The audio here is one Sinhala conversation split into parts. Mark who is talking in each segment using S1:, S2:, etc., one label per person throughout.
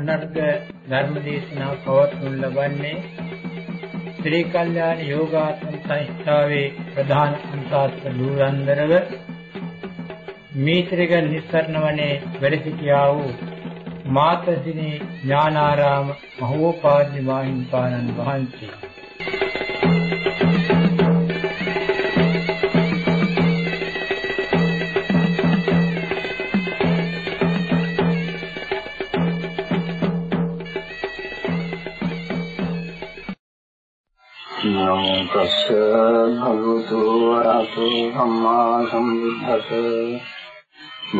S1: මෙම වටිනා අනර්ග ධර්ම දේශනා පවත්වනු ලබන්නේ ශ්‍රී කල්යාණ යෝගාසන සංස්ථාවේ ප්‍රධාන අනුශාසක දුරන්දරව මීත්‍රික නිස්සරණ වනේ වැඩ සිටියා වූ මාතසිනේ ඥානාරාම මහෝපාද්‍ය මාහිම්පාණන් වහන්සේ.
S2: තස්ස භගවතු වරහතු සම්මා සම්බුද්දස්ස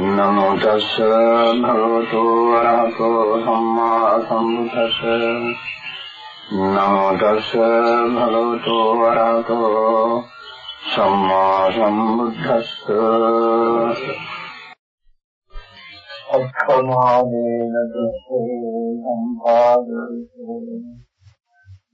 S2: නමෝ තස්ස භගවතු වරහතු සම්මා සම්බුද්දස්ස නමෝ තස්ස භගවතු වරහතු සම්මා සම්බුද්දස්ස අක්ඛමානේන දස්සෝ සම්පාදෝ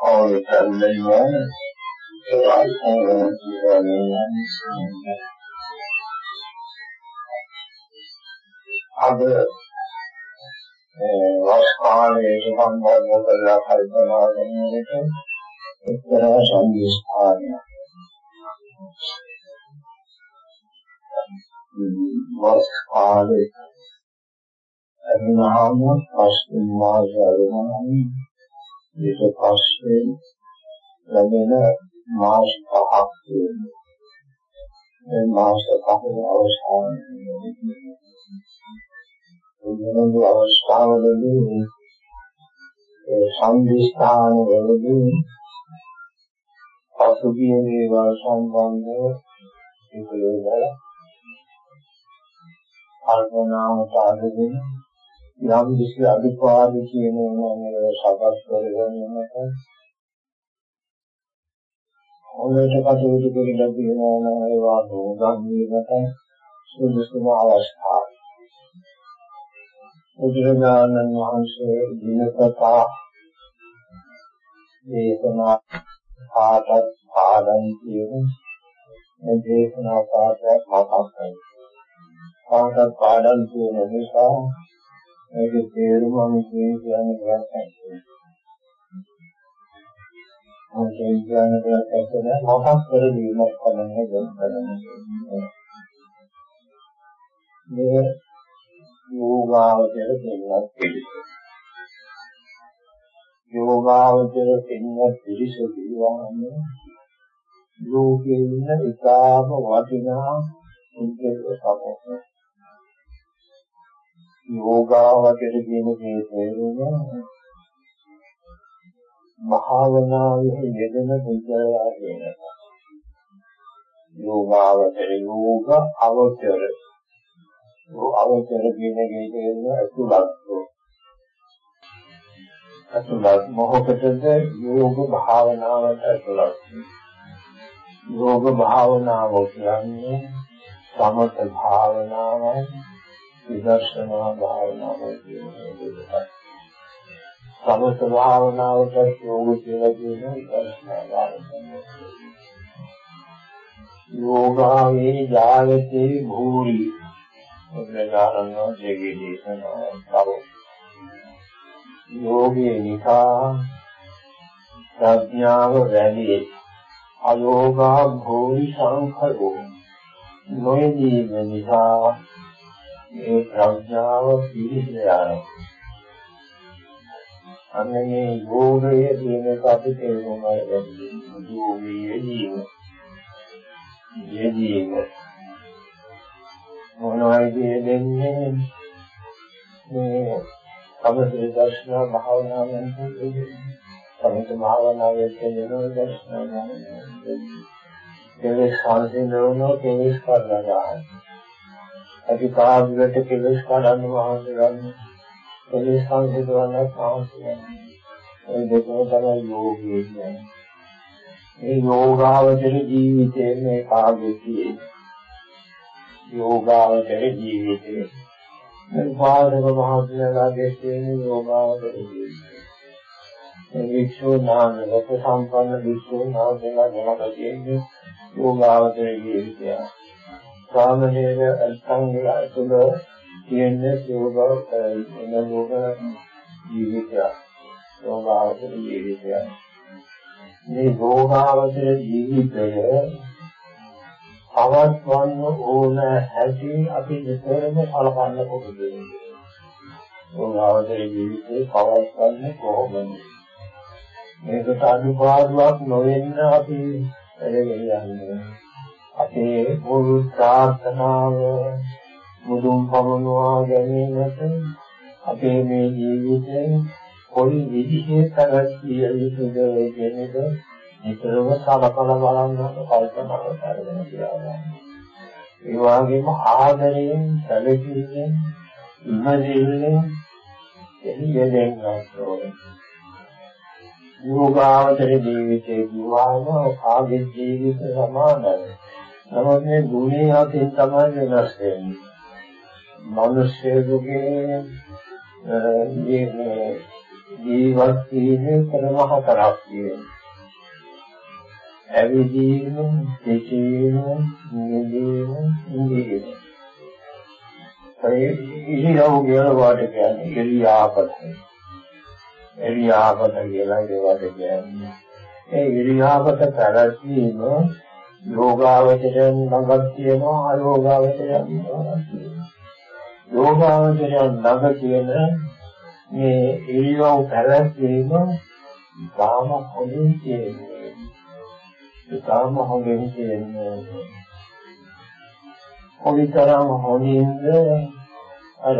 S2: all the time they want it. So I can't really do that in අද වස්කාලයේ සම්බන්ධ කරලා කල්පනා කරනකොට එක්තරා සංස්කාරයක් වස්කාලේ එන්නහම පස්තුම් මාසවලම ඊට පස්සේ ලැබෙන මාස පහක් තියෙනවා. ඒ මාස පහේ අවසානයේ උන්වහන්සේ අවස්ථාවලදී ඒ සංදිස්ථාන වලදී පසුගිය මේවා සම්බන්ධව ඉතිරිදලා කල්පනාවට අරගෙන යම් කිසි අදුපාඩු කියන මොනවාද සකස් කරගන්නකොට හොඳට කටයුතු කරලා තියෙනවා නම් ඒවා නෝගන්නේකට සුදුසුම අවස්ථාව. බුදුරජාණන් වහන්සේ දිනපතා දේශනා පාඩක් පාඩම් කියන මේ දේශනා පාඩයක් මතක් කරගන්න. පාඩක් පාඩම් කියන නිසා ඒකේ තේරුම අපි කියන්නේ දෙයක් නැහැ. මොකද කියන්නේ දෙයක් නැහැ. මොකක් කර දීමක් කරන්නේ ගොඩනගන්නේ. මේ යෝගාවචර දෙන්නත් පිළිසෙ. යෝගාවචර දෙන්නත් පිළිසෙ කියවන්නේ ලෝකේ ඉන්න ඉතාම වටිනා උද්දේශ සමෝහය. යෝගාවචර කියන මේ තේරුම භාවනාවේ යෙදෙන පුද්ගලයා කියන යෝගාවචර යෝග අවචර. අවචර කියන එකේ තේරුම අතුලත් අතුලත් මොහොතද යෝග භාවනාවට අතුලත් යෝග භාවනාව කියන්නේ සමත භාවනාවයි. විදර්ශනා භාවනාව කියන්නේ සමථ භාවනාවට යෝග කියලා කියන විදර්ශනා භාවනාව. යෝගාවේ ජායතේ භූරි. බුදුරජාණන් වහන්සේගේ දේශනාව යෝගයේ නිකා ප්‍රඥාව වැඩි. අයෝගා භූරි සංඛරෝ නොයදී නිසා ඒ ප්‍රඥාව පිළිහිලා අන්නේ යෝගයේ කියන එක අපි තේරුම් ගන්න යෝගයේ ජීව ජීව මොනවද දෙන්නේ? මේ සමථ දර්ශන භාවනාවෙන් සමථ භාවනාවේ කියන දර්ශන කෙලෙස් සංසිඳනෝ කෙලෙස් කරනවා අපි කාර්යයට කෙලස් කඩන්න මහන්සි ගන්න. කෙලස් සංසිඳවන්න මහන්සි ගන්න. ඒ දෙකම තමයි යෝගී කියන්නේ. මේ යෝගාවචර ජීවිතයේ මේ කාර්යයේ යෝගාවචර ජීවිතයේ මේ පාදක මහත්මයාගේ තියෙන යෝගාවචර ජීවිතය. මේ වික්ෂෝ නාම ලෝක සම්පන්න වික්ෂෝ නාම දෙනා දෙනා කියන්නේ යෝගාවචර ජීවිතය. සාමනීය අත්ංගල තුළ තියෙන යෝග එන යෝග ජීවිතය. යෝගාවචර ජීවිතය. මේ යෝගාවචර ජීවිතය පවත්වන්න ඕන හැටි අපි විතරම කලකන්න කොහොමද? යෝගාවචර ජීවිතේ පවත්වන්නේ කොහොමද? මේකට අනුපාඩුවක් නොවෙන්න අපි වැඩගෙන යන්නේ. අපේ මුළු ප්‍රාර්ථනාව මුදුන් පමුණවා ගැනීමට අපේ මේ ජීවිතේ කොයි විදිහේ පැවැත්විය යුතුද කියන එක නිතරම සලකලා බලන්නට කල්පනා කරගෙන කියලා. ඒ වගේම ආදරයෙන් සැලකීමෙන් ඉමදිල්ලෙන් එළියෙන් ගන්නෝනේ. යෝගාවචර ජීවිතේ දුවාම කාගේ ජීවිත සමානයි. නමුත් මේ ගුණේ අතින් තමයි වෙනස් වෙන්නේ. මිනිස්සුගේ මේ ජීවත් වීමේ ක්‍රම හතරක් තියෙනවා. ඇවිදීම, සිටීම, නිදීම, ඉඳීම. ඒ ඉරියව් කියන වාට කියන්නේ ඉරියාපත. ඉරියාපත කියලා ඒවට කියන්නේ. ඒ ඉරියාපත පැවැත්වීම යෝගාවචරයෙන් ළඟක් තියෙනවා අයෝගාවචරයෙන් ළඟක් තියෙනවා. යෝගාවචරයෙන් ළඟ තියෙන මේ ඉරියව් පැවැත්වීම තාම හොඳින් තියෙන්නේ. තාම හොඳින් තියෙන්නේ. කොවිතරම් හොඳින්ද අර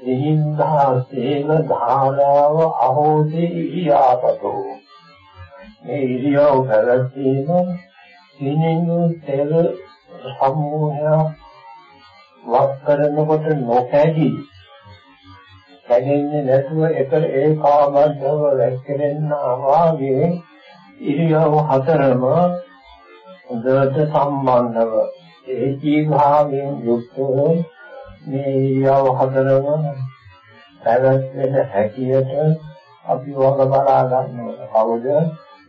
S2: දිහින්දා සේන ධාරාව අහෝති ඉරියාපතෝ මේ ඉරියව් පැවැත්වීම සිනිනු තෙල සමූහය වක් කරනකොට නොකැඩී කැඩෙන්නේ නැතුව එක ඒකාබද්ධව රැකෙන්නා වාගේ ඉරියව් හතරම හොඳට සම්බන්ධව. ඒකී භාවයෙන් යුක්තව මේ ඉරියව් හතරම පැවැත්වෙන හැටියට අපි වග බලා ගන්නවා. කවුද?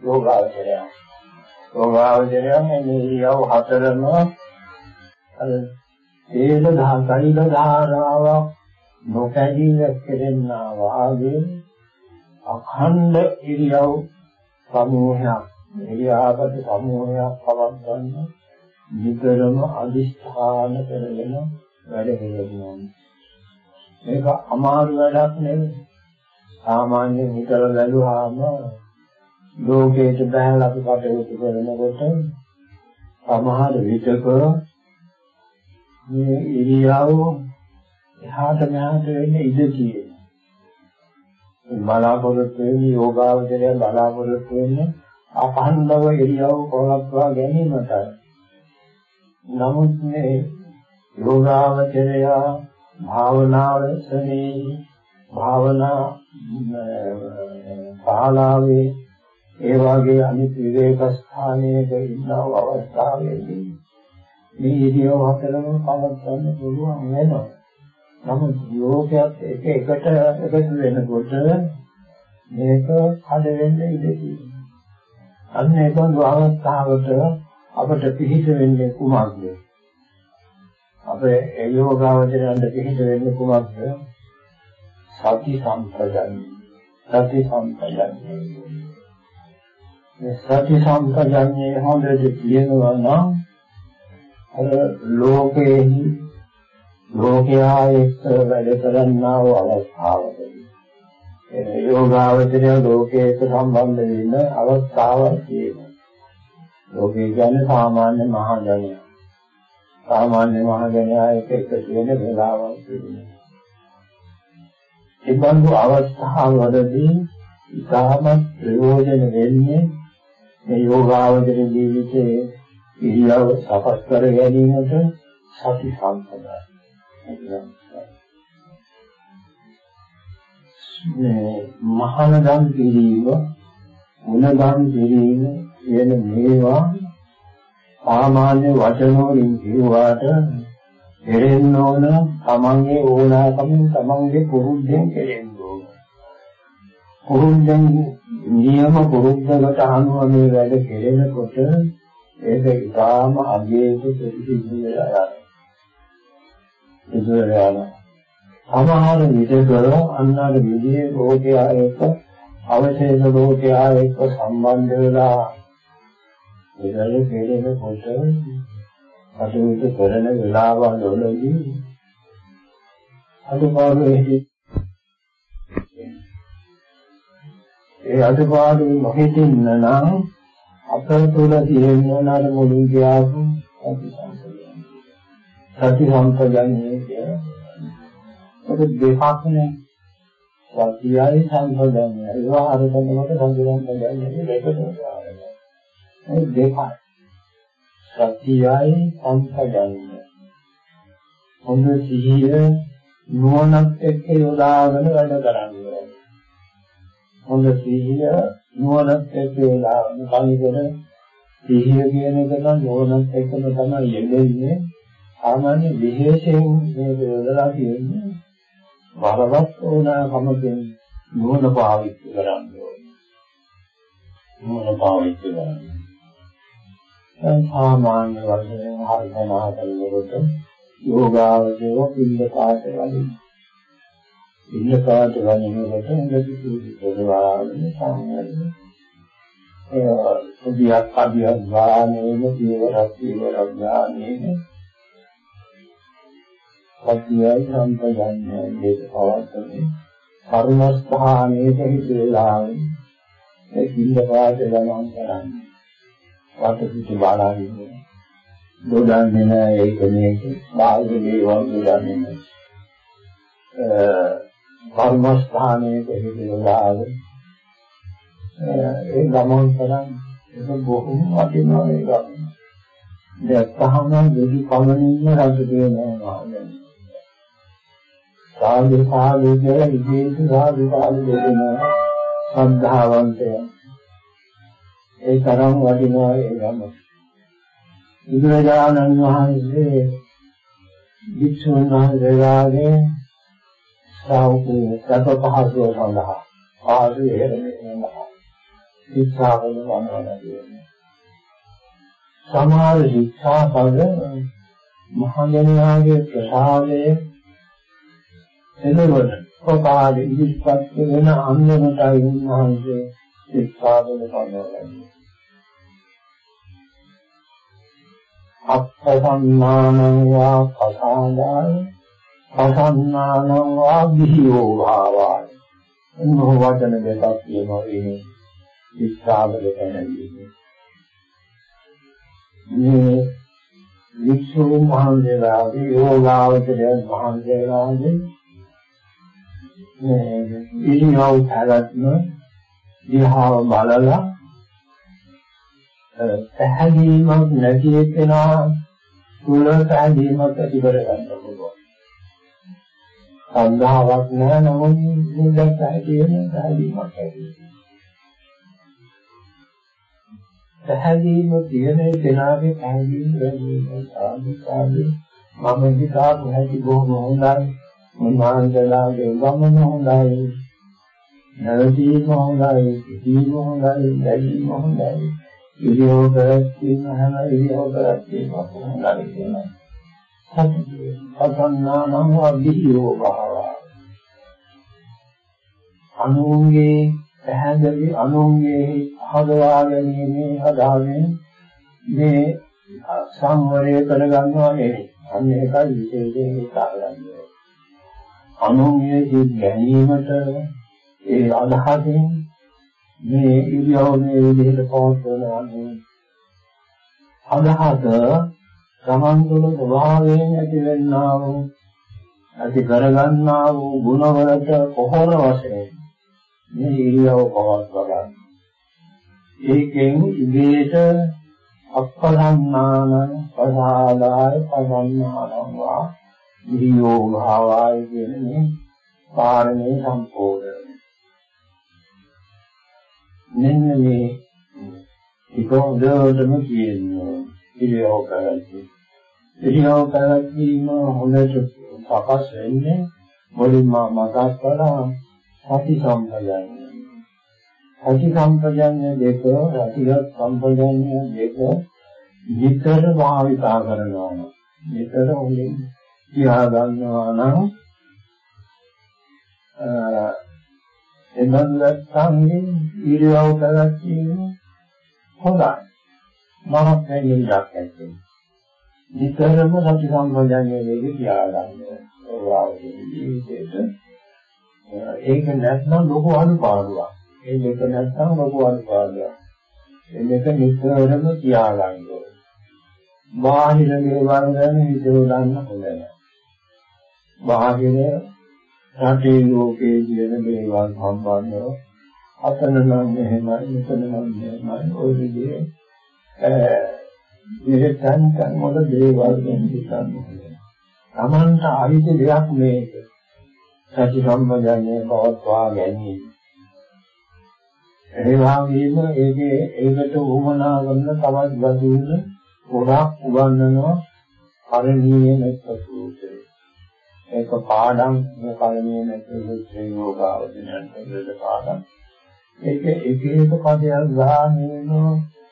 S2: යෝගාවචරය. යෝගාවචරය මේ ඉරියව් හතරම අර තේල දහ කයිල ධාරාවක් නොකැඩී වැක්කෙන්නා වාගේ අඛණ්ඩ ඉරියව් සමූහයක් ඉරියාපත සමූහයක් පවත්වන්න නිතරම අදිස්ථාන කරගෙන වැඩ කරනවා. මේක අමාරු වැඩක් නෙවෙයි. සාමාන්‍යයෙන් හිතලා බැලුවාම ලෝකයට බහැලා අපි කටයුතු කරනකොට සමහර විටක මේ ඉරියව් එහාට මෙහාට වෙන්න ඉඩ තියෙනවා. බලාපොරොත්තු වෙන්නේ යෝගාවචරය බලාපොරොත්තු වෙන්නේ අඛණ්ඩව ඉරියව් පවත්වා ගැනීමටයි. නමුත් මේ යෝගාවචරය භාවනාවසනේ භාවනා ශාලාවේ ඒ වගේ අනිත් විවේක ස්ථානයක ඉන්න අවස්ථාවේදී මේ ඉරියව් හතරම පවත්වන්න පුළුවන් වෙනවා. නමුත් යෝගයක් එක එකට එකතු වෙනකොට මේක හද වෙන්න ඉඩ තියෙනවා. අන්න ඒකන් අවස්ථාවට අපට පිහිට වෙන්නේ කුමක්ද? අපේ ඒ යෝගාවචරයන්ට පිහිට වෙන්නේ කුමක්ද? සති සම්පජන්‍ය. සති සම්පජන්‍ය. මේ සති සම්පජන්‍ය හොඳට කියනවා නම් අර ලෝකයේ ලෝකයා එක්ක වැඩ කරන්නා වූ අවස්ථාවකදී එන යෝගාවචරය ලෝකයේ එක්ක සම්බන්ධ වෙන අවස්ථාවක් තියෙනවා. ලෝකේ කියන්නේ සාමාන්‍ය මහජනය. සාමාන්‍ය මහජනයා එක්ක එකතු වෙන වෙලාවක් තියෙනවා. ඒ බඳු අවස්ථාවවලදී ඉතාමත් ප්‍රයෝජන වෙන්නේ මේ යෝගාවචර ජීවිතයේ ඉරියව් සකස් කර ගැනීමට සති සම්පදයි. මේ මහානදම් කිරීම, ගුණදම් කිරීම කියන මේවා සාමාන්‍ය වචන වලින් කියුවාට දෙරෙන්න ඕන තමන්ගේ ඕනාකමින් තමන්ගේ පුරුද්දෙන් කෙරෙන්න ඕන. පුරුද්දෙන් නියම පුරුද්දකට අනුව මේ වැඩ කෙරෙනකොට ඒක ඉතාම අගේක ප්‍රතිසිද්ධ වෙලා යනවා. සමහර විටක අන්නර විදියේ ලෝකයා එක්ක අවශේෂ ලෝකයා එක්ක සම්බන්ධ වෙලා ඒකල කෙරෙනකොට කටයුතු කරන වෙලාවවලදී අදුපාඩුෙහි ඒ අදුපාඩු නොහිටින්න නම් අප තුළ තියෙන නර මුලින් කියාපු සති සම්පජන්යේ කියන ඒක දෙකක් නේ. සතියයි සම්පජන්යයි ඒවා හරි කරනකොට සම්පජන්යයි දෙකට ඒ දෙකයි. සතියයි සම්පජන්ය හොඳ සිහිය නුවණත් එක්ක යොදාගෙන වැඩ කරන්නේ? හොඳ සිහිය නුවණත් එක්ක යොදාගෙන කලිකර සිහිය කියන එක නම් නුවණත් එක්කම තමයි යෙදෙන්නේ. සාමාන්‍ය විශේෂයෙන් මේක යොදලා තියෙන්නේ බලවත් ඕනකමකින් නුවණ පාවිච්චි කරන්න ඕනේ. නුවණ පාවිච්චි කරන්න. දැන් සාමාන්‍ය වශයෙන් හරියනවා කරනකොට යෝගාවදේව පිළිද පාට වලින් පිළිද පාට වලින්කොට ඉඳි සූදි පොදවාගෙන සාමාන්‍ය ඒ සුදියක් අධියක් වානේම පියවරක් පියවරක් ඥානේම සත්‍යයි සම්පජන්‍යයි දෙක පවත්තනේ කර්මස්ථානයේ හිතේලා ඒ පිළිද පාට ගමන් කරන්නේ. වටපිට බාලාගෙන. දොඩන්නේ නැහැ ඒක මේක. බාහිර දේවල් දොඩන්නේ නැහැ. කර්මස්ථානයේ දෙවිදලාද ඒ ගමන් කරන් ඒක බොහොම වටිනවා ඒ ගමන. දැක්කහම දෙවි පමණින්ම රජ දෙනවා සාධු සාධු කියලා විදේශ සාධු සාධු දෙනවා ශ්‍රද්ධාවන්තයන් ඒ තරම් වටිනවා ඒ ගම. බුදුරජාණන් වහන්සේ වික්ෂුන් වහන්සේලාගේ ශ්‍රාවකයෝ සත පහසුව සඳහා ආදී හේරෙන්නවා. ශික්ෂාවල වන්දනා කියන්නේ. සමහර ශික්ෂා පද මහජනයාගේ ප්‍රසාදයේ එනවන කොපාලි ඉදිරිපත් වෙන අන්‍යමතයි උන්වහන්සේ ශික්ෂාවල පනවන්නේ. අප්පසම්මානං වා පසාදාය පසන්නානං වා විහියෝ භාවාය එන්නෝ වචන දෙකක් කියනවා මේ විස්තරවල දැනගන්නේ මේ වික්ෂුන් වහන්සේලාගේ යෝගාවචරයන් වහන්සේලාගේ මේ ඉරියව් පැවැත්ම දිහාව බලලා පැහැදීමක් නැති එකනා තුල පැහැදීමක් ඇති කර ගන්න පුළුවන්. සද්ධාාවක් නැහැ නමුත් මුලින්ම පැහැදීම පැහැදීමක් ඇති. පැහැදීම තියෙන කෙනාගේ පැහැදීම වැඩි සාධිකාරී මම හිතාපු හැටි බොහොම හොඳයි. මහන්සලාගේ ගමන හොඳයි. නැවතීම හොඳයි, සිටීම හොඳයි, දැරීම හොඳයි. ඉරියව් කරත්වීම හැම ඉරියව් කරත්වීම හොඳයි කියනවා. සතන්නානම් අභියෝ භාව. අනුන්ගේ පැහැදිලි අනුන්ගේ හදවා ගැනීම හදාගෙන මේ සංවරය කරගන්නවා නෙවෙයි. අන්න ඒකයි විශේෂයෙන් හිතාගන්නේ. අනුන්ගේ සිත් ගැනීමට ඒ අදහසින් මේ ඉරියව් මේ විදිහට පවත්වනවා මේ අදහස සමන් තුළ ස්වභාවයෙන් ඇතිවෙනා වූ ඇති කරගන්නා වූ ගුණවලට පොහොර වශයෙන් මේ ඉරියව් පවත්වා ගන්න. ඒකෙන් ඉබේට අප්පලන්නාන පසාදාය පදන්නාන වා විරියෝ භාවාය කියන මේ කාරණේ සම්පූර්ණ මෙන්න මේ විකෝදෝදම කියන්නේ ඉරියව් කරන්නේ ඉරියව් කරගැනීම හොඳට සකස් වෙන්නේ මුලින්ම මතක් කළා සති සම්පජාඤ්ඤය. සති සම්පජාඤ්ඤය දෙක රතිගත සම්පජාඤ්ඤය දෙක විතර භාවිතා කරනවා. විතර හොඳින් තියා ගන්නවා නම් එනම් නැත්නම් ඉරියව් කරගැනීම හොඳයි. මහත් වෙනින්දක් ඇත්තේ. නිතරම සති සම්පජාඤ්ඤයේ වේගය තියාගන්න ඕවාගේ ජීවිතේට ඒක නැත්නම් ලොකු අනුපාඩුවක්. ඒ දෙක නැත්නම් ලොකු අනුපාඩුවක්. ඒ දෙක නිතරම තියාගන්න ඕනේ. බාහිර දේවල් ගැන හිතවන්න හොඳ නැහැ. බාහිර රටේ ලෝකයේ කියන දේවල් සම්බන්ධව අතන නම් මෙහෙමයි මෙතන නම් මෙහෙමයි ඔය විදිහේ මේ තන් තන් වල දේවල් ගැන හිතන්න ඕනේ. Tamanta අයිති දෙයක් මේක. සති සම්පජන්‍ය පවත්වා ගැනීම. ඒ වගේම ඒකේ ඒකට උවමනා කරන තවත් ගතියුන ගොඩාක් උගන්වනවා කරණීය මෙත්ත සූත්‍රය. ඒක පාඩම් කරණීය මෙත්ත සූත්‍රය යෝගාවදිනන්ට පාඩම්. ඒක එක එක පදයක් ගානේන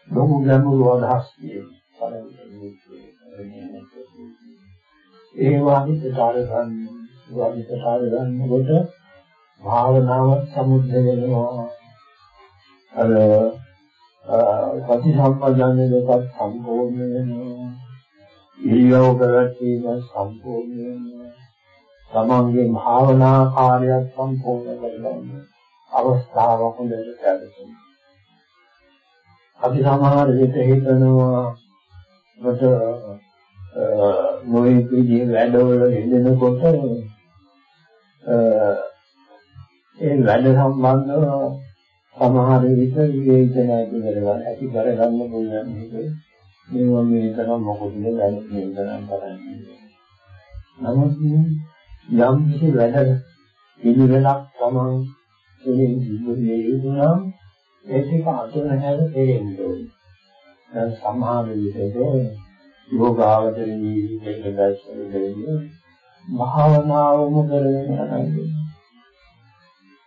S2: ලොකු ගැඹුරු අදහස් තියෙනවා. ඒ වගේ කාර්යයන් වගේ කාර්යයන් වලට භාවනාව සමුද්ද වෙනවා. අර සති සම්පජානන දෙකත් සම්පූර්ණ වෙනවා. ඉරියව් ප්‍රවැත්වීම සම්පූර්ණ වෙනවා. තමන්ගේ භාවනා කාර්යයක් සම්පූර්ණ කරගන්න අවස්ථාවක් හොඳට ලැබෙනවා. අපි සමහර විට හිතනවා මට මොයේ විදිහේ වැඩවල යෙදෙනකොට ඒ වැඩ සම්බන්ධව සමහර විට විවේචන ඇති කරගන්න ඇති කරගන්න පුළුවන් මේක. මේවා මේ තරම් මොකද වැඩ මේ තරම් කරන්නේ. නමුත් යම් කිසි වැඩ පිළිවෙලක් තමන් තුළින් ජීවිතයේ යෙදුණා ඒක අතුරු හැර දෙන්නේ ඕනේ දැන් සමහර විටක යෝගාවචර ජීවිතයක දැක්වෙන දෙන්නේ භාවනාවම කරගෙන යනවා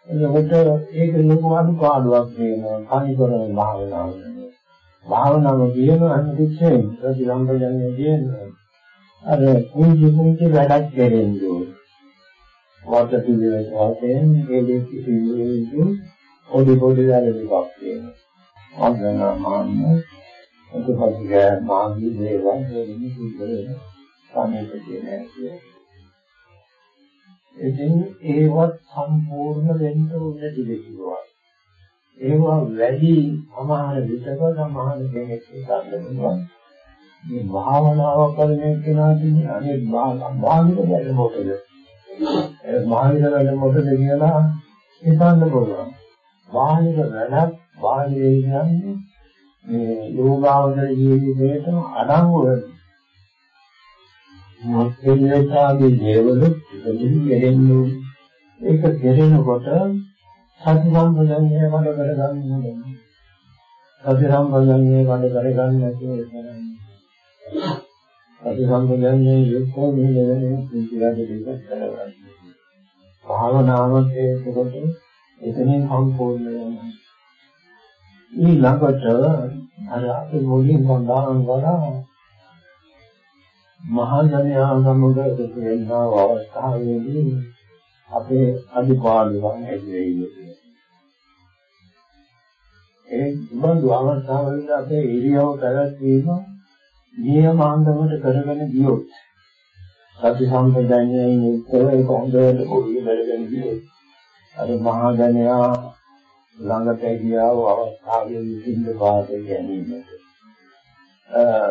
S2: එතකොට ඒක ලොකු අනුපාඩුවක් වෙනවා කනිකරන භාවනාව. භාවනාව කියන අනිත්‍යයෙන් ප්‍රතිසම්පදන්නේ කියන අර කුංචි කුංචි වැඩක් දෙන්නේ. වාට පිළිවෙල වශයෙන් ඒ දෙක පිළිවෙලින් පොඩි පොඩි වැඩ ටිකක් තියෙනවා. අගන මාන්න එතකොට මාගේ දේවල් දෙන්නේ සුදුරේ සමීප කියන එක. ඉතින් ඒවත් සම්පූර්ණ වෙන්න ඕනේ දෙවියෝ. ඒවා වැඩි සමහර විටක සමහර කෙනෙක් හිතන්නවා මේ භාවනාව කරන කෙනාට අනේ බාහිර වැඩ මොකද? ඒ බාහිර වැඩ මොකද කියලා හිතන්න පුළුවන්. බාහිර වැඩක් බාහිර කියන්නේ මේ යෝගාවචර ජීවිතේට අඩංගු වෙනවා. මොකෙන්නතාගේ දේවලු ඉතින් ගෙරෙන්නේ. ඒක ගෙරෙනකොට සති සම්පජන්‍ය වඩ කරගන්න. ඕනේ සති සම්පජන්‍ය වඩ කරගන්න නැතුව කරන්නේ සති සම්පජන්‍ය යොක්කෝ මේ දෙවෙනි පිළිගන්න දෙයක් කරගන්න. භාවනාවත් ඒකකොට එතනින් සම්පූර්ණ වෙනවා. ඊළඟට අර අපි මුලින් සඳහන් කළා මහා ජනයා සමග එකතු වෙනා අවස්ථාවේදී අපේ අදිපාළුවන් ඇති වෙන්නේ. ඒ බඳු අවස්ථාවලදී අපේ ඉරියව් පැවැත්වීම නියමාන්දමට කරගෙන ගියොත් සති සම්පදන්නේ යුක්තව ඒක හොඳට පොඩි බැලගෙන ගියොත් අර මහා ජනයා ළඟට ගියා වූ අවස්ථාවේ සිද්ධ පාතේ ගැනීමට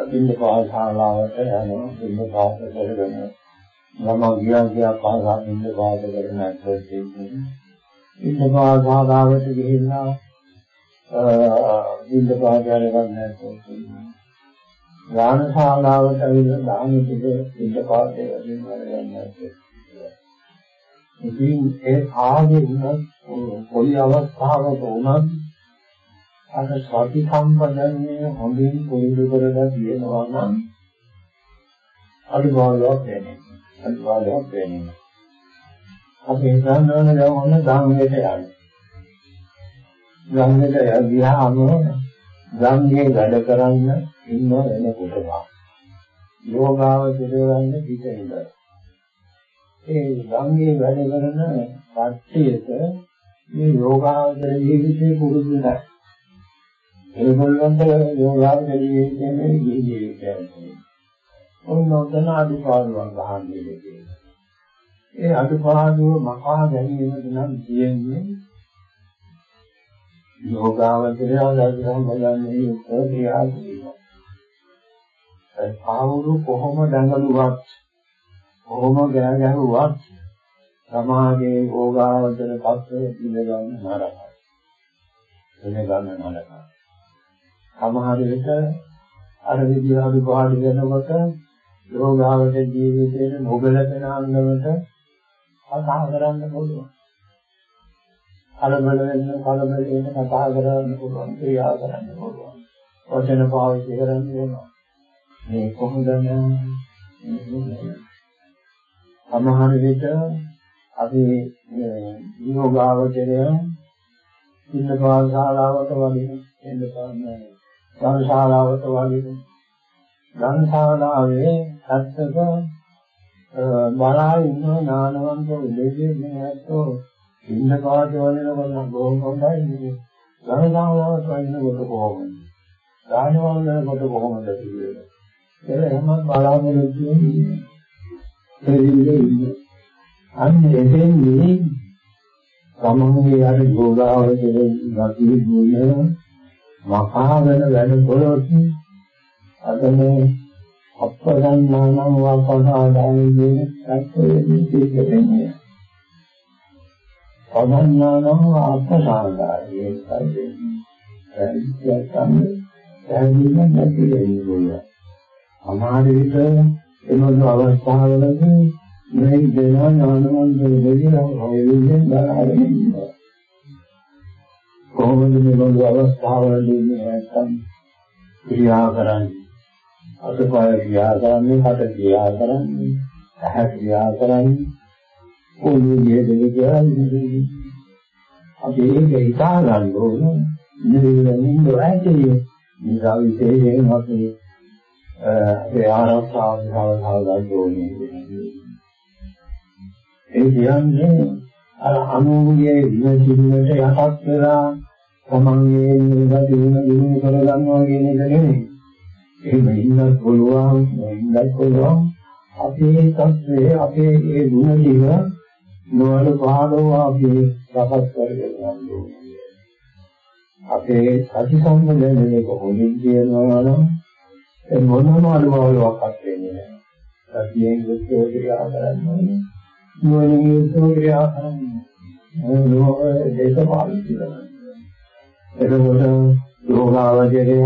S2: බින්ද පාඨශාලාවට යනවා. බින්ද පාඨ කරගෙන මම ගියා ගියා පාසා බින්ද පාඨ කරන ඇත්තේ බින්ද පාඨශාලාවට ගිහිල්ලා බින්ද පාඨ කරගෙන දාන ශාලාවට ඇවිල්ලා දාන පිට පිට පාතේ වලින් වරගන්නවා. ඉතින් ඒ ආගේ වුණත් කොයි අවස්ථාවක වුණත් අර සති සම්පදන්නේ හොඳින් පුරුදු කරලා තියෙනවා නම් අනිවාර්යයක් වෙන්නේ. අනිවාර්යයක් වෙන්නේ. අපි හිතන්න දැන් ඔන්න ධම්මයට යන්නේ. ධම්මයට ගියාම ධම්මයේ වැඩ කරන්න ඉන්න වෙනකොට බා. යෝගාව පිළිවෙලන්නේ පිට ඉඳලා. ඒ ධම්මයේ වැඩ කරන කට්ටියට මේ යෝගාවචර ජීවිතේ පුරුදු නැහැ. ඒගොල්ලන්ට යෝගාවචර ජීවිතේ ජීවිතය. ඔන්න ඔතන අඩුපාඩුවක් ගහන්නේ කියලා. ඒ අඩුපාඩුව මකා ගැනීමද නම් කියන්නේ යෝගාවචරය ලැබුම් බලන්නේ උපරියා කියනවා. ඒ පාවුරු කොහොම දඟලුවත් කොහොම ගෑ ගැහුවත් සමාජයේ යෝගාවචර පස්සේ ඉඳගන්න නරකයි. ඉඳගන්න නරකයි. සමහර විට අර විදිහ අඩුපාඩු වෙනකොට යෝගාවචර ජීවිතයේ නොබලපෙන අංගවලට කතා කරන්න පුළුවන්. කලබල වෙන්න කලබල වෙන්න කතා කරන්න පුළුවන් ක්‍රියා කරන්න පුළුවන්. වචන පාවිච්චි කරන්න වෙනවා. මේ කොහොමද සමහර විට අපි යෝගාවචරය ඉන්න පාඨශාලාවට වගේ එන්න පාන්නේ. සංශාලාවට වගේ ගන්ධාලාවේ ඇත්තක බලා ඉන්න නානවන්ත උදේදී මේ ඇත්තෝ ඉන්න කාට වදිනකොට බොහොම හොඳයි මේ ගන්ධාලාවට වදිනකොට කොහොමද ගානවල් වෙනකොට කොහොමද කියන්නේ ඒක හැම බලාපොරොත්තු වෙන්නේ ඒ අන්න එතෙන්දී සමහරවිට අර යෝගාවචරයේ ගති ගුණ මහාවන වැඩ කළොත් අද මේ අප්‍රසන්නානම් වාපනාදායි කියන සත්‍යයේ සිද්ධ පදන්නානම් අප්‍රසාදායි කියන්නේ ඒකම දැනීම නැති වෙන්නේ. අමාරු විට එනොත් අවස්ථාවලදී මේ දෙනා ඥානවන්ත දෙවියන් හොයවියෙන් බලාගෙන ඉන්නවා. කොහොමද මේ අවස්ථාවලදී නැත්තම් ක්‍රියා කරන්නේ? අතපය ක්‍රියා කරන්නේ කට ක්‍රියා කරන්නේ ඇහැ ක්‍රියා කරන්නේ ඔළුවේ දෙවි කියන්නේ අපි ඒක හිතා ගන්න ඕන නිවිලින් දොරයිතේ නිසා විශේෂයෙන් අපි ඒ ආරක්ෂාව සාවධානව ගන්න ඕනේ ඒ කියන්නේ අර අනුන්ගේ විසින්නට යටත් වෙලා තමන්ගේ නිරගත වෙන දිනු කරගන්නවා කියන එක නෙමෙයි. එහෙම ඉන්නත් පුළුවන්, ඉන්නත් පුළුවන්. අපේ තත්ත්වයේ අපේ ඒ ගුණ දිව නොවන පාඩව අපි සකස් කරගෙන යනවා. අපේ අධිසම්බන්ධනේ කොහොමින් කියනවා නම් ඒ මොනම අනුභවයක් වෙන්නේ නැහැ. සතියෙන් යුක්තව ක්‍රියා කරන්නේ නුවණින් යුක්තව ක්‍රියා කරන්නේ. මොනෝ දෙක පාවිච්චි කරනවා. එතකොට යෝගාවචරය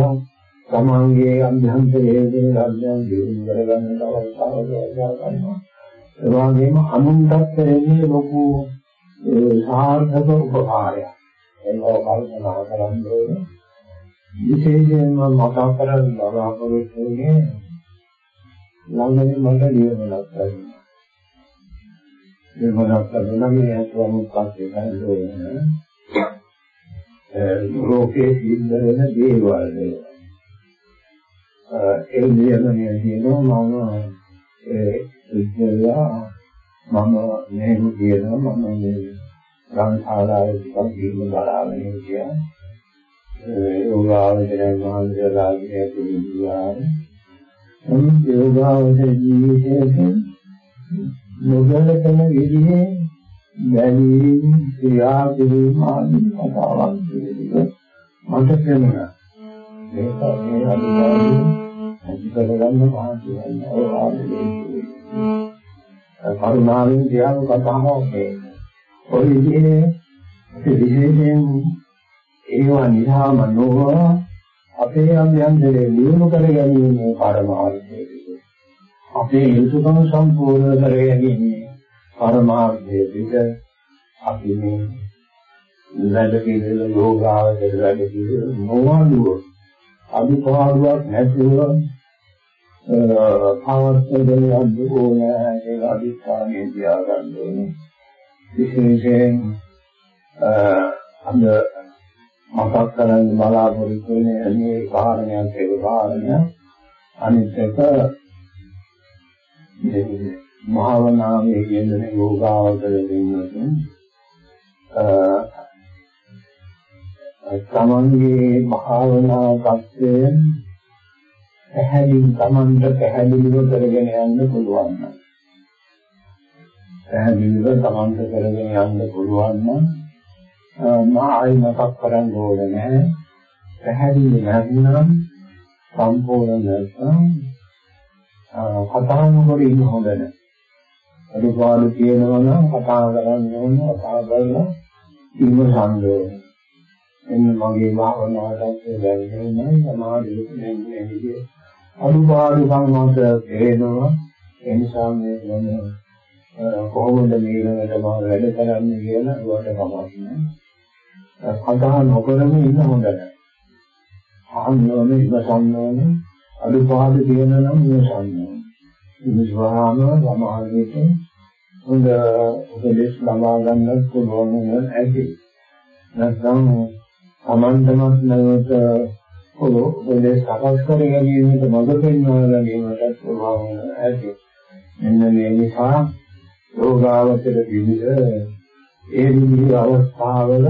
S2: තමන්ගේ අභ්‍යන්තරයේ තියෙන අභ්‍යන් දියුණු කරගන්නට අවස්ථාවක් ලබනවා. ඒ වගේම අනුන්ටත් දෙන්නේ ලොකු සාර්ථක උපකාරයක්. ඒක කල්පනා කරන්න ඕනේ. විශේෂයෙන්ම මතක් කරගන්න බලාපොරොත්තු වෙන්නේ ළඟදී මට ලියවලක් කරනවා. ලියවලක් කරනවා නම් ඒක වමුත් පස්සේ ගන්න ඕනේ. ලෝකයේ සිද්ධ වෙන දේවල් ඒ නියමනය කියනවා මම ඒ විද්‍යාව මම මෙහෙම කියනවා මම මේ ග්‍රන්ථාලයේ ටිකක් ගිහින් බලාගෙන හිටියා ඒ යෝගාවචරයන් වහන්සේලාගේ පිළිගියා මේ යෝගාවචර ජීවිතයේ නොගලකන විදිහේ බැලීම් ක්‍රියා කිරීම ආදී කතාවක් පිළිබඳ මට තේරුණා. ඒක මේ අදිකාරී අදිකරගන්න මහන්සි වෙනවා ආදී. කරුණාවෙන් කියන කතාවක් මේ. ඔය විදිහේ විශේෂයෙන් ඒවා නිසාම නොව අපේ අභ්‍යන්තරයේ නියම කර ගැනීම පරමාර්ථය. අපේ යුතුයකම සම්පූර්ණ කර ගැනීම පරමාර්ථය පිට අපි මේ වැඩ පිළිවෙල යෝගාවචර වැඩ පිළිවෙල නොවනුව අදුපාඩුවක් නැතුව පවත්වගෙන යන්න ඕනේ ඒක අදිස්ථානයේ තියාගන්න ඕනේ විශේෂයෙන් අද මතක් කරගන්න බලාපොරොත්තු වෙන මේ කාරණයක් ඒක කාරණයක්. අනිත් එක භාවනාවේ යෙදෙන යෝගාවචර දෙන්නතුන් තමන්ගේ භාවනා தත්ත්වයෙන් පැහැදිලි තමන්ට පැහැදිලිව කරගෙන යන්න පුළුවන් නම්. පැහැදිලිව තමන්ට කරගෙන යන්න පුළුවන් නම් මා ආයි මතක් කරන්න ඕනේ නැහැ පැහැදිලි නැත්නම් සම්පූර්ණ නැත්නම් කතා නොකර ඉන්න හොඳ නැහැ අදුපාඩු තියෙනවා නම් කතා කරන්න ඕනේ කතා කරලා ඉන්න සංගෝධය එන්න මගේ භාවනාවට දැනෙන්නේ සමාධියට දැනෙන්නේ විදිය අනුපාඩුකම් මත තේරෙනවා ඒ නිසා මේ කියන්නේ කොහොමද මේකට මම වැඩ කරන්නේ කියලා උවට කමක් කතා නොකරම ඉන්න හොඳ නැහැ. ආන්නෝනේ ඉවසන්නෝනේ අනුපාඩු තියෙනවා නම් ඉවසන්නෝනේ. ඉවසවාම සමාධියට හොඳ උපදේශ ලබා ගන්නත් පුළුවන් වෙන ඇති. නැත්නම් සමන්තමත් නැවත පොළොවේ සකස් කර ගැනීමට මඟ පෙන්වා ගැනීමට පුළුවන් ඇති. මෙන්න මේ නිසා යෝගාවචර විවිධ ඒ විවිධ අවස්ථාවල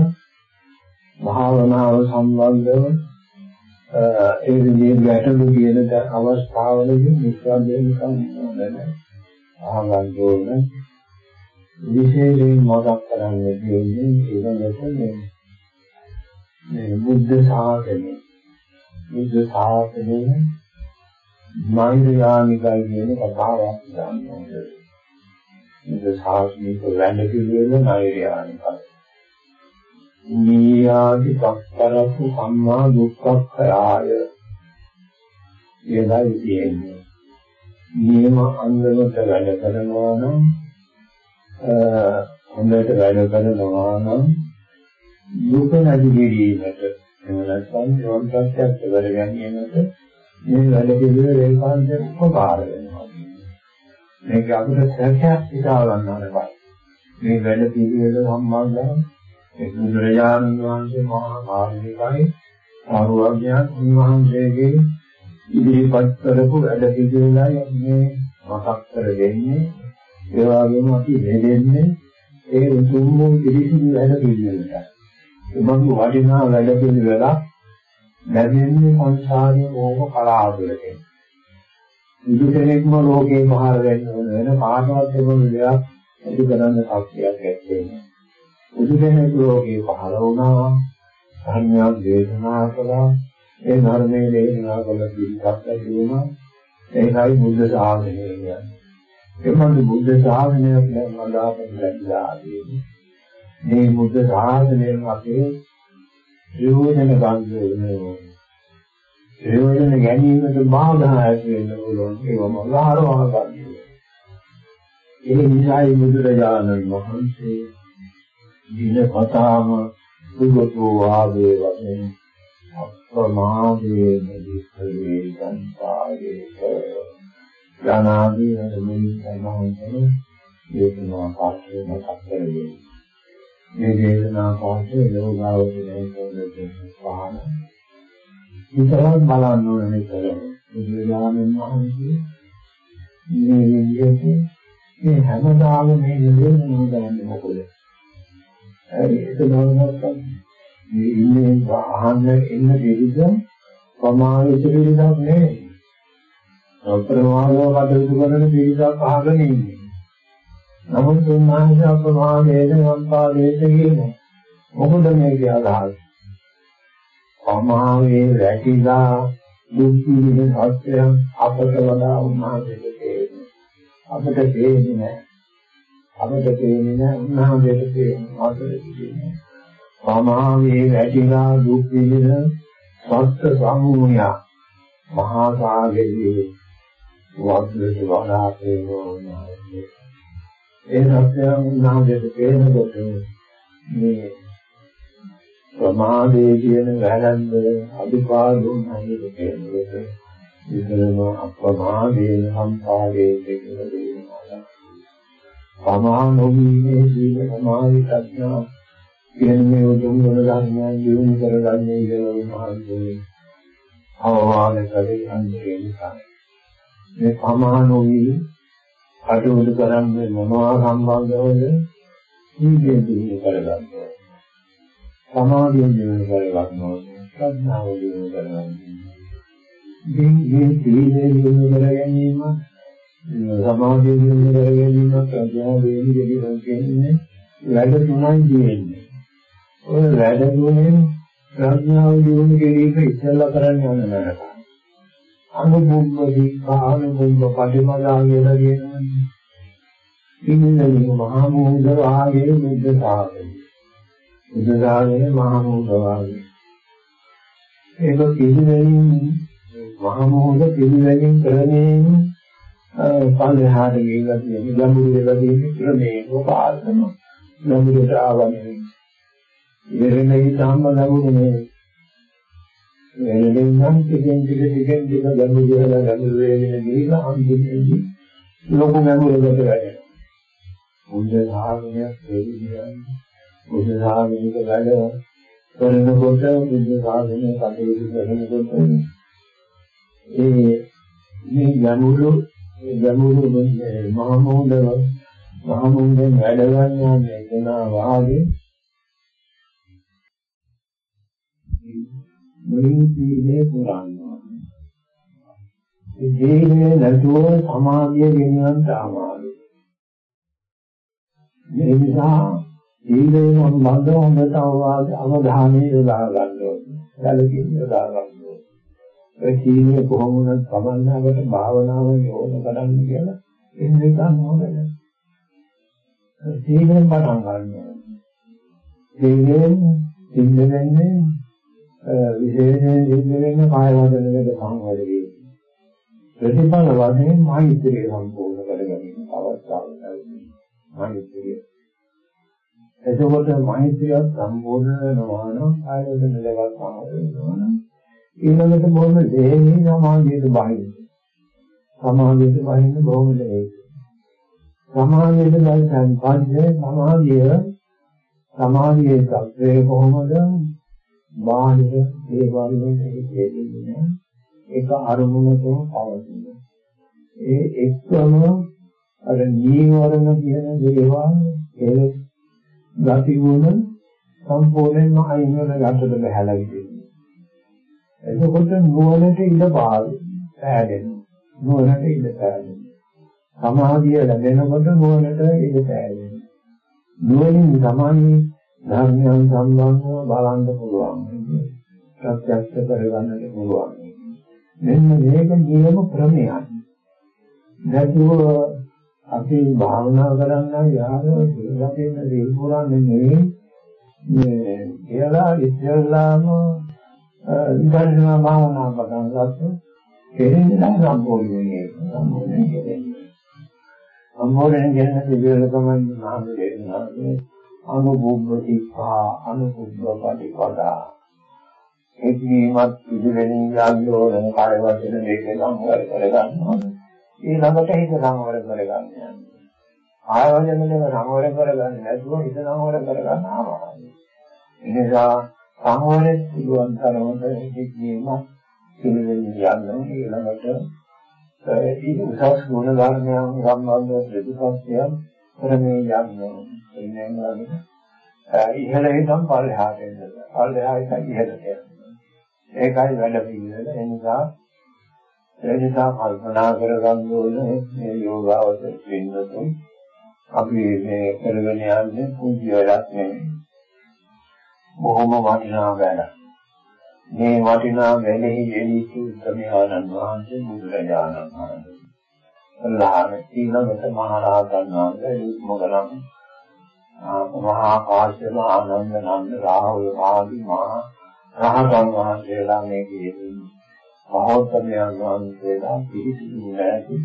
S2: භාවනාව සම්බන්ධව ඒ විදිහේ ගැටලු කියන අවස්ථාවලදී විශ්වාසයෙන් සම්බන්ධ ආගන් දෝන විශේෂයෙන් මොකක් කරන්නේ කියන්නේ ඊළඟට මේ බුද්ධ ශාසනය බුද්ධ ශාසනය මෛත්‍රියානිකයි කියන කතාවක් ගන්නවා. බුද්ධ ශාසනික වැඳ පිළිවෙල මෛත්‍රියානිකයි. නීයාදි පස්තරපු සම්මා දුක්ඛක්ඛයාය කියලායි කියන්නේ. නියම අංගවලට වැඩ කරනවා නම් හොඳට වැඩ කරනවා නම් දුක නැති කිරීමට එහෙම නැත්නම් නිවන් ප්‍රත්‍යක්ෂ කර ගැනීමට මේ වැඩ පිළිවෙල ඒකාන්තයෙන් උපකාර වෙනවා. මේක අපිට සැකයක් හිතා ගන්නවට බයි. මේ වැඩ පිළිවෙල සම්බන්ධව ඒ බුදුරජාණන් වහන්සේ මහා කාර්මිකයි ආරුවඥයන් උන්වහන්සේගේ ඉදිරිපත් කරපු වැඩ පිළිවෙලයි මේ මතක් කර දෙන්නේ. ඒ වගේම අපි දෙදෙන්නේ ඒ උතුම් වූ පිළිසිදු වැඩ පිළිවෙලට. එබඳු වටිනා වැඩ පිළිවෙලක් ලැබෙන්නේ සංසාරයේ ඕම කලාවලකින්. බුදු කෙනෙක්ම ලෝකේ පහළ වෙන්න වෙන කාටවත් එබඳු දෙයක් ඇති කරන්න ශක්තියක් නැත්තේ. බුදු කෙනෙක් ලෝකේ පහළ වුණා ධර්මයක් දේශනා කළා ඒ ධර්මයේ දේශනා කළ පිළිපත් ඇති වුණා ඒකයි බුද්ධ ශාසනය කියන්නේ. එබඳු බුද්ධ ශාසනයක් ලබාපත් ලැබිලා ආදී මේ බුද්ධ ශාසනයෙන් අපේ ප්‍රයෝජන ගන්න වෙනවා. ප්‍රයෝජන ගැනීමට බාධා ඇති වෙන්න පුළුවන් ඒවම ලහරවා ගන්න. ඒ නිසායි බුදුරජාණන් වහන්සේ දිනපතාම සුගතෝ ආවේ වශයෙන් අප්‍රමාදයේ නිදිස්සේ සංසාරේ යනාදී මේ සමාන්තර දේශනා පාඨය මතක් කරගන්න. මේ දේශනා පාඩේ යෝගාවචරයේ පොදේ පහන. විතරක් බලන්න ඕනේ නේද? බුදුරජාණන් වහන්සේ මේ විදිහට මේ හැමදාම මේ විදිහට නෝදන්නේ මොකද? ඒක නෝනක් මේ ඉන්නේ අහන්න එන්න දෙවිද ප්‍රමාණිත පිළිසක් නෙවෙයි. අප්‍රමාදව කටයුතු කරන පිළිසක් අහගෙන ඉන්නේ. නමුත් උන්වහන්සේ අප්‍රමාදයට සම්පාදයට කියනවා. මොකද මේකේ අදහස? අමාවේ වැටිලා දුක් විඳින සත්‍යයන් අපට වඩා උන්වහන්සේට තේරෙනවා. අපට තේරෙන්නේ නැහැ. අපට තේරෙන්නේ නැහැ උන්වහන්සේට තේරෙනවා. අපට තේරෙන්නේ. අමාවේ වැටිලා දුක් විඳින සත්‍ය සමූහය මහා සාගරයේ වද්දට වඩා ප්‍රේමෝනාය ඒ සත්‍යයන් උන්වහන්සේට පේනකොට මේ ප්‍රමාදයේ කියන වැරද්ද අදුපාඩු නැහිද කියනකොට විතරම අප්‍රමාදයෙන් සම්පාදයේ කියන දේ සමානෝමීමේ සීල සමාධි ප්‍රඥා. කියන මේ උතුම් ගුණ ධර්මයන් දිනු කරගන්නේ කියලා මහන්සිය අවවාද කරේ අන්තිම නිසා. මේ සමානෝමී කටයුතු කරන්නේ මොනවා සම්බන්ධවද? සීලයෙන් දිනු කරගන්නවා. සමාධියෙන් දිනු කරගන්නවා. ප්‍රඥාව දිනු කරගන්නවා. මේ මේ සීලයෙන් දිනු කර ගැනීම සමාධිය දිනු කර ගැනීම ප්‍රඥාව වේවි දෙවියන් කියන්නේ වැඩ තුනයි තියෙන්නේ. ඔය වැඩ තුනෙන් ප්‍රඥාව දිනු කිරීම ඉස්සෙල්ලා කරන්න ඕන නේද? අනුභව දීපා අනුභව පටිමලා කියලා කියනවා. ඉන්නේ මහා මොහොත වාගේ බුද්ධ සාගරය. බුද්ධ සාගරේ මහා මොහොත වාගේ. ඒක පිළිවෙලින් මහා මොහොත පිළිවෙලින් කරන්නේ පල්ලෙහාට ගිහිල්ලා තියෙන ගැඹුරු වෙලා තියෙන ක්‍රමයේ උපාසන ගැඹුරට ආවන්නේ ඉරෙන්නේ සම්ම ගැඹුරු නේ එළෙන් නම් ටිකෙන් ටික ටිකෙන් ටික ගැඹුරු වෙලා ගැඹුරු වෙගෙන ගිහිල්ලා අන්තිමේදී ලොකු ගැඹුරකට වැටෙනවා බුද්ධ ධාර්මයක් දෙවියන් බුද්ධ ධාර්මික වැඩ කරනකොට බුද්ධ ධාර්මයේ කටයුතු කරනකොට ඒ මේ ගැඹුරු ගැඹුරු මහමෝද මහමෝදෙන් වැඩ ගන්නවා එතන වාගේ මුලින් සීලේ පුරානවා ඒ සීලේ නැතුව සමාධිය ගෙනියන්න අමාරුයි මේ නිසා සීලේ සම්බන්ධව හොඳට අවධානය යොදා ගන්න ඕනේ. සැලකිලි යොදා ගන්න ඒ සීලය කොහොමද සමන්නාවට භාවනාව යොම කරන්න කියලා එන්නේ ගන්න ඕනේ. සීලෙන් පටන් ගන්නවා. සීලෙන් සිද්ධ වෙන්නේ විශේෂයෙන් සිද්ධ වෙන්නේ කාය වදනකට සංවරදී. ප්‍රතිඵල වශයෙන් මෛත්‍රිය සම්පූර්ණ කරගන්න අවස්ථාවක් ලැබෙනවා. මෛත්‍රිය. එතකොට මෛත්‍රිය සම්පූර්ණ වෙනවා නම් කාය වදන ලෙවල් සංවර වෙනවා නම් ඊළඟට බොහොම දෙහිණි සමාධියට බහින්න. සමාධියට බහින්න බොහොම දෙහිණි. සමාධියට දැන් පස්සේ සමාධිය සමාධියේ සත්‍යය කොහොමද? බාහිර දේවල් වලට හේතුන්නේ ඒක අරමුණකම පවතින. ඒ එක්කම අර නීවරණ කියන දේවල් ඒ ගති ගුණ සම්පූර්ණයෙන්ම අයින් වෙන ගැටට බහැලා ඉතින්. එතකොට නුවණට ඉඳ පාවි පෑදෙනවා. නුවණට ඉඳ පෑදෙනවා. සමාධිය ලැබෙනකොට නුවණට ඉඳ පෑදෙනවා. නුවණින් තමයි ධර්මයන් සම්බන්ධව බලන්න පුළුවන්. ප්‍රත්‍යක්ෂ කරගන්නට පුළුවන්. මෙන්න මේක නියම ක්‍රමයක්. නැතුව අපි භාවනා කරන්න යාර දෙලකින් දෙල් පුරන්නේ නෙවෙයි. මේ කියලා ඉස්සෙල්ලාම විදර්ශනා භාවනා පටන් ගත්තොත් කෙරෙන්නේ නැහැ සම්පූර්ණයෙන් සම්පූර්ණයෙන් කෙරෙන්නේ. සම්පූර්ණයෙන් කියන්නේ පිළිවෙල තමයි නාම දෙන්නා. අනුභුබ්බතිපා අනුභුබ්බ පටිපදා. එක්වීමත් පිළිවෙලින් යාග්‍යෝරණ කාය වචන දෙකේ සම්වර කරගන්නවා. ඊළඟට හිත සම්වර කරගන්න යනවා. ආය වචන දෙක සම්වර කරගන්න නැතුව හිත සම්වර කරගන්න ආවයි. එනිසා සංවරයෙන් පුළුවන් තරමට හිතීම පිළිවෙලින් යන්න ඊළඟට ඒ උසස් ගුණ ධර්මයන් සම්බන්ධ ප්‍රතිපත්තියන් කරමේ යන්න. එන්නේ නැහැ ඉහළ ඉඳන් පල්ලෙහාට එන්න පල්ලෙහා ඉඳන් ඉහළට යන්න. ඒකයි වැඩ පිළිවෙල. ඒ නිසා ඒ නිසා කල්පනා කරගන්න ඕනේ මේ යෝගාවචර පින්නතුන්. අපි මේ කරගෙන යන්නේ පුංචි වැඩක් නෙමෙයි. බොහොම වටිනා වැඩක්. මේ වටිනා වැඩෙහි යෙදී උත්තමයන්න් වහන්සේ බුදුරජාණන් වහන්සේ. අල්ලාහ් ඊළඟට මහරහතන් වහන්සේ මොගලම් මහා කාශ්‍යප ආනන්ද නන්ද රාහුල ආදී මහා රහතන් වහන්සේලා මේකේ මහෝත්තමයන් වහන්සේලා පිළිසිදු නැති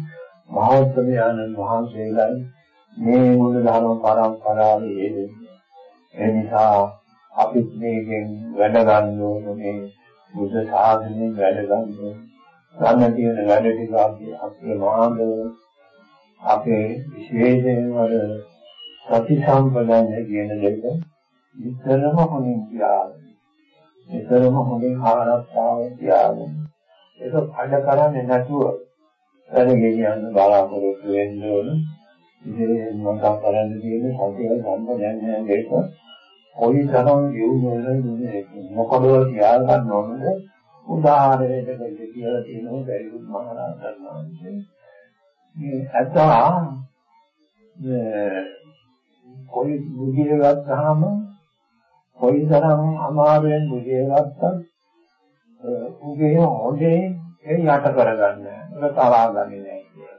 S2: මහෝත්තමයන් වහන්සේලා මේ මුල ධර්ම පරම්පරාවේ යෙදෙන්නේ. ඒ නිසා අපි මේකෙන් වැඩ ගන්න ඕන මේ බුද්ධ ශාසනයෙන් වැඩ ගන්න ඕන. ගන්න තියෙන වැඩ ටික අපි අපේ මාර්ගය අපේ විශේෂයෙන්ම සති සම්පදන්නේ කියන දෙක විතරම හොඳින් තියාගන්න. විතරම හොඳින් ආරක්ෂාව තියාගන්න. ඒක කඩ කරන්නේ නැතුව වැඩ ගෙනියන්න බලාපොරොත්තු වෙන්න ඕන. ඉතින් මම කරන්න තියෙන්නේ සතිය සම්පදන්නේ දෙක කොයි තරම් දියුණුවද මොකදෝ තියා ගන්න ඕනද උදාහරණයකට කියලා තියෙනවා බැරිුත් මහරහතන් වහන්සේ මේ අතා කොයි බුදිය ගත්තාම කොයි තරම් අමාරුවෙන් බුදිය ගත්තත් උගේ හොඳේ ඒ යට කරගන්න. ඒක තරහා ගන්නේ නැහැ කියලා.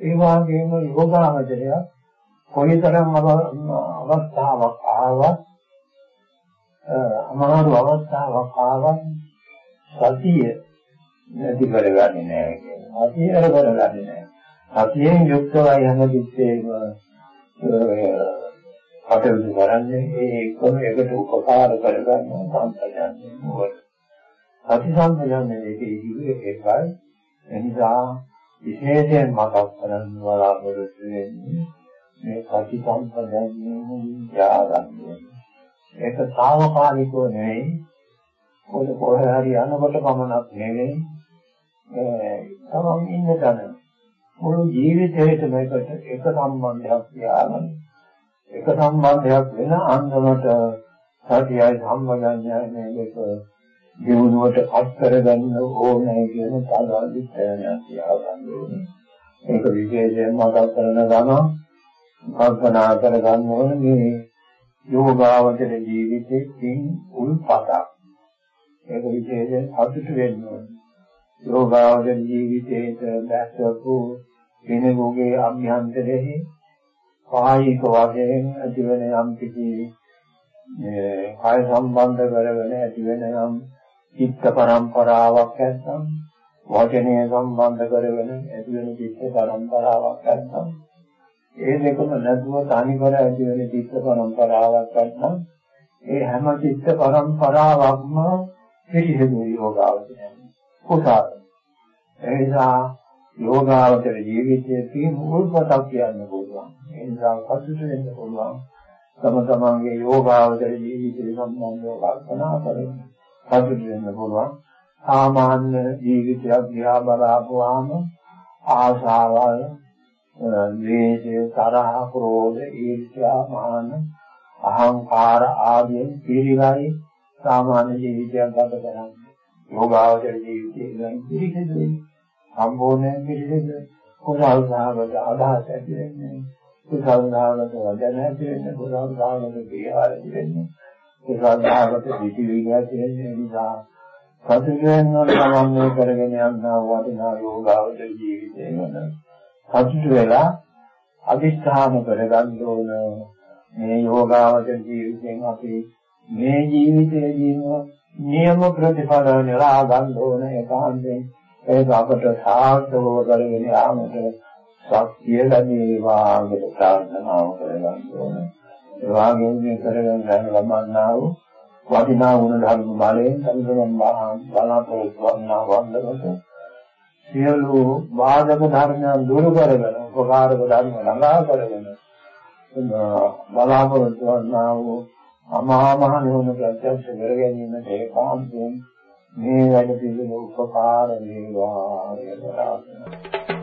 S2: ඒ වගේම යෝගාවචරයක් කොයිතරම් අවස්ථාවක් ආවත් අමාරු අවස්ථාවක් ආවත් සතිය නැති කරගන්නේ නැහැ කියන්නේ. සතිය කරගන්නේ නැහැ. සතියෙන් යුක්තවයි හැම කිස්සෙම කටයුතු කරන්නේ ඒ එකම එකට උපකාර කරගන්න සම්පජාන්නේ මොකද? සති සම්පජාන්නේ ඒකේ ඉන්නේ ඒකයි. එනිසා විශේෂයෙන් මතක් කරගන්න බලාපොරොත්තු වෙන්නේ මේ ප්‍රතිසම්පදන්නේ යාගන්නේ. ඒක తాවකාලිකව නෙවෙයි. පොඩ කොහේ හරි යනකොට පමණක් නෙවෙයි. ඒ තමන් ඉන්න තැන මුළු ජීවිතේටම එකට එක සම්බන්ධයක් තියාගන්න. එක සම්බන්ධයක් වෙන අන්දමට සතියයි සම්බන්ධයයි මේක දිනුවට පත් කරගන්න ඕනේ කියන සාධාරණ තියාගන්න ඕනේ. ඒක විශේෂයෙන්ම මතක් කරන ගමන් කල්පනා කර ගන්න ඕනේ මේ යෝගාවචර ජීවිතේ තින් උල්පතක්. ඒක විශේෂයෙන් අතුට වෙන්න ඕනේ. යෝගාවචර ජීවිතේට දැක්වපු කෙනෙකුගේ අභ්‍යන්තරෙහි කායික වශයෙන් ඇතිවන යම් කිසි කාය සම්බන්ධ කරගෙන ඇතිවෙන යම් චිත්ත පරම්පරාවක් නැත්නම් වචනය සම්බන්ධ කරගෙන ඇතිවෙන චිත්ත පරම්පරාවක් නැත්නම් ඒ දෙකම නැතුව තනිකර ඇති වෙන චිත්ත පරම්පරාවක් ගන්න. ඒ හැම චිත්ත පරම්පරාවක්ම පිළිහෙදු යෝගාවචරය. කුසාර. ඒ නිසා යෝගාවචර ජීවිතයේ තියෙන මුල්පතක් කියන්න පුළුවන්. ඒ නිසා කටයුතු වෙන්න පුළුවන්. තම තමන්ගේ යෝගාවචර ජීවිතය සම්බන්ධව කල්පනා කරගෙන කටයුතු වෙන්න පුළුවන්. සාමාන්‍ය ජීවිතයක් දිහා බලාපුවාම ආශාවල් ද්වේෂය, තරහ, ක්‍රෝධ, ඊර්ෂ්‍යා, මාන, අහංකාර ආදී පිළිගයි සාමාන්‍ය ජීවිතයක් ගත කරන්නේ. යෝගාවචර ජීවිතය ගැන පිළිහෙදුයි. සම්පූර්ණයෙන් පිළිහෙදුයි. කුසල් සහගත අදහස් ඇති වෙන්නේ. කුසල් සහගත වචන ඇති වෙන්නේ. කුසල් සහගත ක්‍රියා ඇති වෙන්නේ. කුසල් සහගත පිටිවිග ඇති වෙන්නේ නිසා සතුටෙන් සමන්වය කරගෙන යනවා වටිනා යෝගාවචර ජීවිතය ගැන සතුට වෙලා අදිස්ථාන කරගන්න ඕන. මේ යෝගාවචර ජීවිතයෙන් අපි මේ ජීවිතයේදීම නියම ප්‍රතිඵල නෙලා ගන්න ඕන ඒකාන්තයෙන් ඒක අපට සාර්ථකව කරගෙන යාමට ශක්තිය ලැබේවා කියලා ප්‍රාර්ථනාව කරගන්න ඕන. ඒ වගේම මේ කරගෙන යන ලබන්නා වූ වටිනා ගුණ ධර්ම බලයෙන් සම්පූර්ණ බලාපොරොත්තු වන්නා වන්දනට සියලු වාදක ධර්මයන් දුරු කරගෙන උපකාරක ධර්ම ළඟා කරගෙන බලාපොරොත්තු වන්නා වූ අමහා මහ නිවන ප්‍රත්‍යක්ෂ කර ගැනීමට ඒකාන්තයෙන් මේ වැඩ පිළිවෙල උපකාර වේවා කියලා